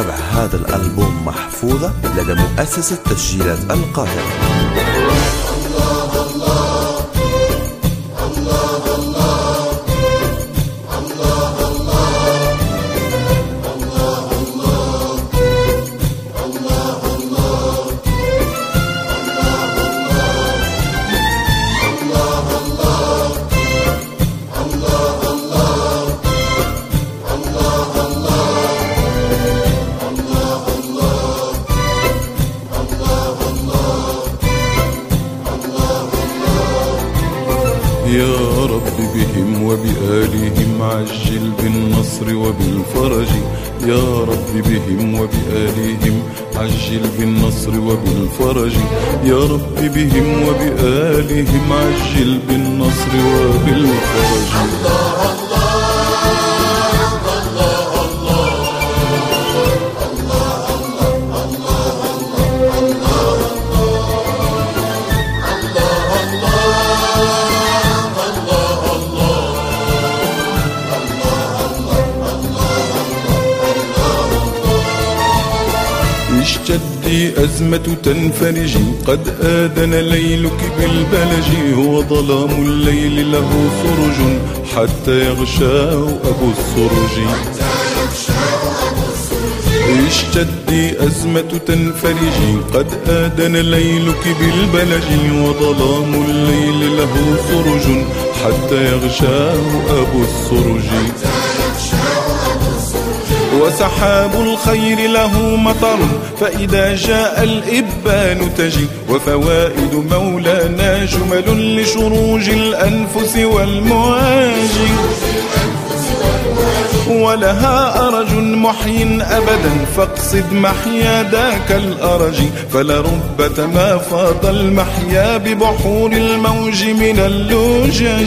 هذا الألبوم محفوظة لدى مؤسسة تسجيلات القاهرة. وبالفرج يا رب بهم وبآلهم عجل بالنصر وبالفرج. اشتدي أزمة تنفرجي قد آذن ليلك بالبلج. هو ظلام الليل له سرج. حتى يغشاه أبو السرج. اشتدي أزمة تنفرجي قد آذن ليلك بالبلج. وظلام الليل له سرج. حتى يغشاه أبو السرج. وسحاب الخير له مطر فإذا جاء الإبان تجي. وفوائد مولانا جمل لشروج الأنفس والمواجي ولها أرج محي أبدا فاقصد محيا ذاك الأرج. فلربة ما فاض المحيا ببحور الموج من اللجج.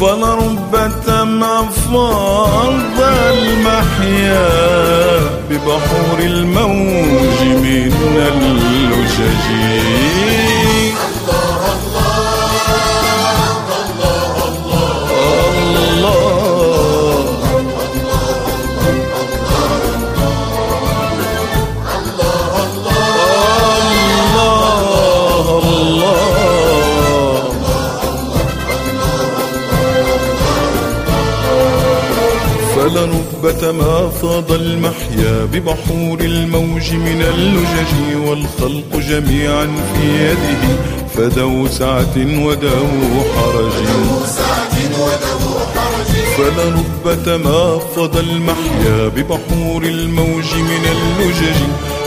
فلربة ما فاض المحيا ببحور الموج من فلرب ما فاض المحيا ببحور الموج من اللجج والخلق جميعا في يده فدو سعة ودو حرج. فلرب ما فاض المحيا ببحور الموج من اللجج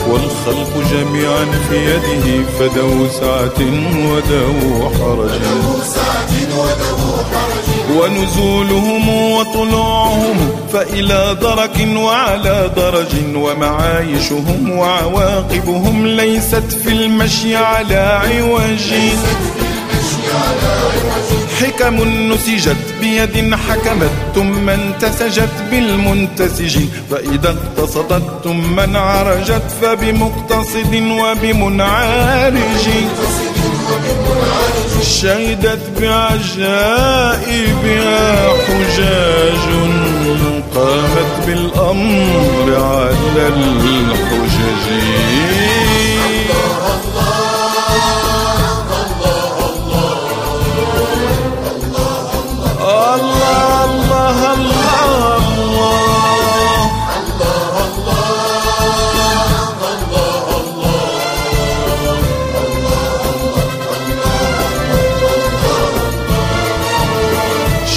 والخلق جميعا في يده فدو سعة ودو حرج. ونزولهم وطلوعهم فإلى درك وعلى درج ومعايشهم وعواقبهم ليست في المشي على عوج. حكم نسجت بيد حكمت ثم انتسجت بالمنتسج. فإذا اقتصدت ثم عرجت فبمقتصد وبمنعرج شهدت بعجائبها حجاج قامت بالأمر على الحجج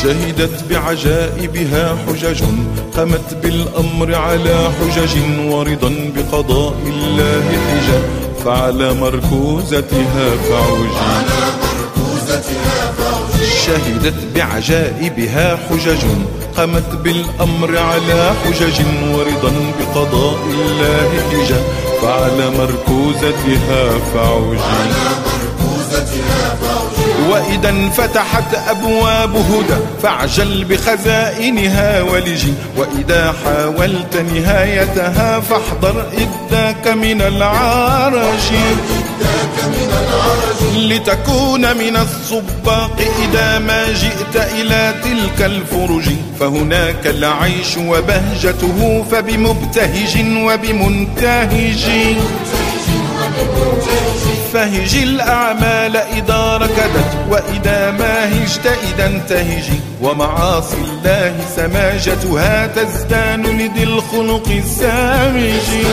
شهدت بعجائبها حجج قمت بالأمر على حجج ورضا بقضاء الله حجة فعلى مركوزتها فعجي شهدت بعجائبها حجج قمت بالأمر على حجج ورضا بقضاء الله حجة فعلى مركوزتها فعجي وإذا انفتحت أبواب هدى فاعجل بخزائنها ولجي وإذا حاولت نهايتها فاحضر إذاك من العرج لتكون من الصباق إذا ما جئت إلى تلك الفرج. فهناك العيش وبهجته فبمبتهج وبمنتهج. فهج الأعمال إذا ركدت وإذا ما هجت إذا انتهجي. ومعاصي الله سماجتها تزدان لذي الخلق السامج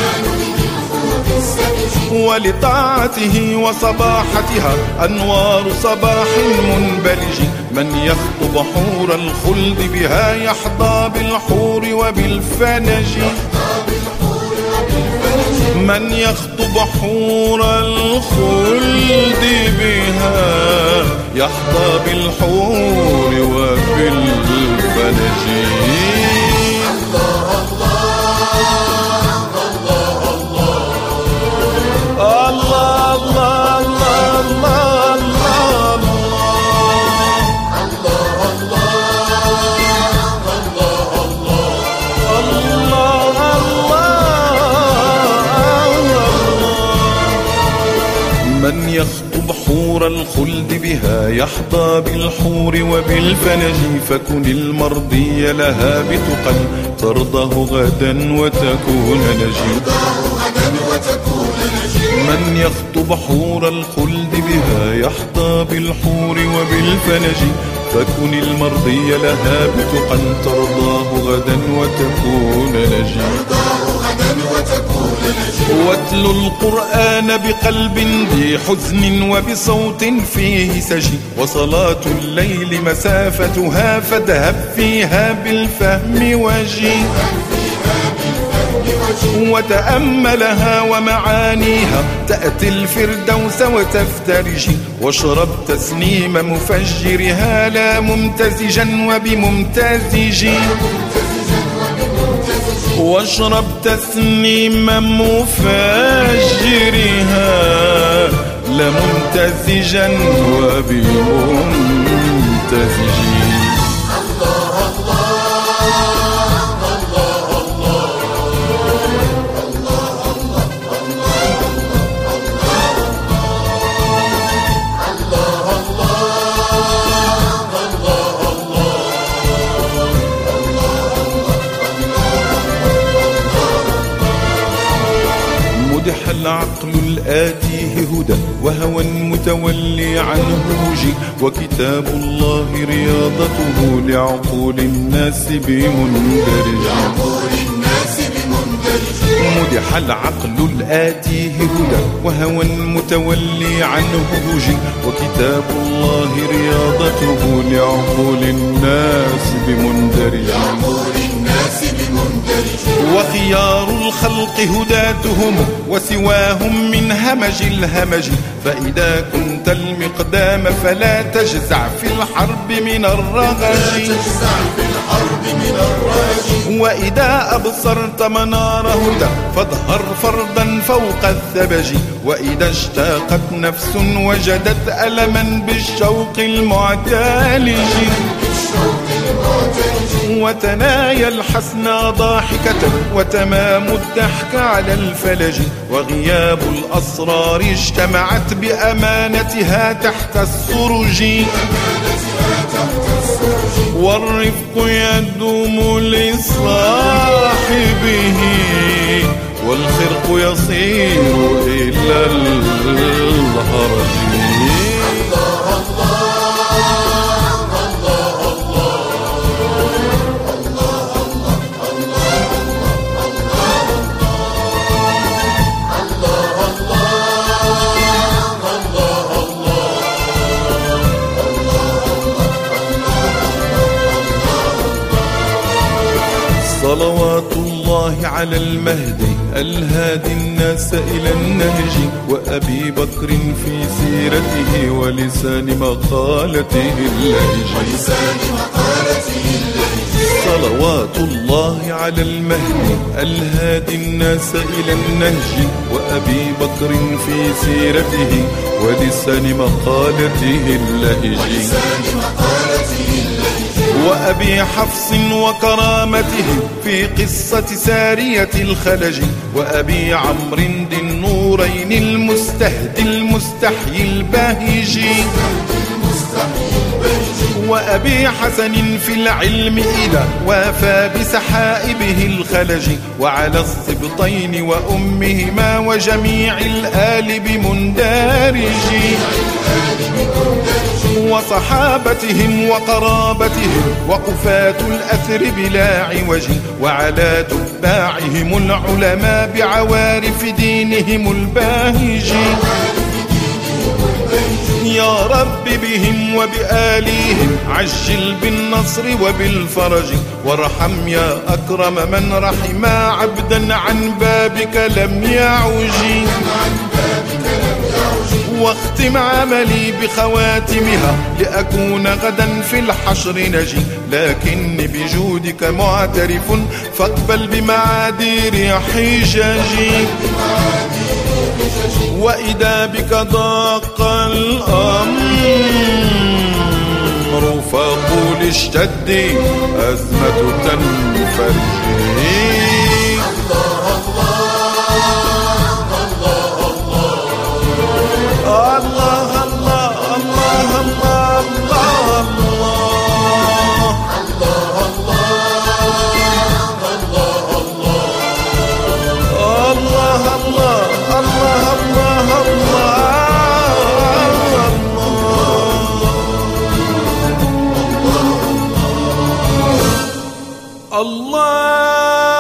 ولطاعته وصباحتها أنوار صباح منبلج. من يخطب حور الخلد بها يحظى بالحور وبالفنج. من يخطب حور الخلد بها يحظى بالحور وبالفلج الخلد بها يحظى بالحور وبالفنج فكن المرضي لها بتقى ترضه غدا وتكون نجي. من يخطب حور الخلد بها يحظى بالحور وبالفنج فكن المرضي لها بتقى ترضاه غدا وتكون نجي. واتل القرآن بقلب ذي حزن وبصوت فيه سجي وصلاة الليل مسافتها فاذهب فيها بالفهم وجي. وتأملها ومعانيها تأتي الفردوس وتفترجي واشرب تسنيم مفجرها لا ممتزجا وبممتزج. واشرب تسنيم مفجرها لممتزجا وبممتزج العقل الآتيه هدى وهوى متولي عنه وجي وكتاب الله رياضته لعقول الناس بمندرج مدح العقل الآتيه هدى وهوى متولي عنه وجي وكتاب الله رياضته لعقول الناس بمندرج وخيار الخلق هداتهم وسواهم من همج الهمج فإذا كنت المقدام فلا تجزع في الحرب من الرغج وإذا أبصرت منار هدى فاظهر فردا فوق الثبج. وإذا اشتاقت نفس وجدت ألما بالشوق المعتالج. وتنايا الحسنى ضاحكة وتمام الضحك على الفلج وغياب الأسرار اجتمعت بأمانتها تحت السرج والرفق يدوم لصاحبه والخرق يصير إلى الهرج. صلوات الله على المهدي الهادي الناس إلى النهج. وأبي بكر في سيرته ولسان مقالته اللهج. صلوات الله على المهدي الهادي الناس إلى النهج. وأبي بكر في سيرته ولسان مقالته اللهج. وأبي حفص وكرامته في قصة سارية الخلج وأبي عمرو ذي النورين المستهدي المستحيي الباهج. وأبي حسن في العلم إذا وافى بسحائبه الخلج وعلى السبطين وأمهما وجميع الآل بمندارج. وصحابتهم وقرابتهم وقفاة الأثر بلا عوج وعلى تباعهم العلماء بعوارف دينهم الباهج. يا رب بهم وبآليهم عجل بالنصر وبالفرج وارحم يا أكرم من رحم عبدا عن بابك لم يعج واختم عملي بخواتمها لأكون غدا في الحشر نجي لكني بجودك معترف فاقبل بمعادير حجاجي. وإذا بك ضاق الأمر فقول اشتدي أزمة تنفرجي الله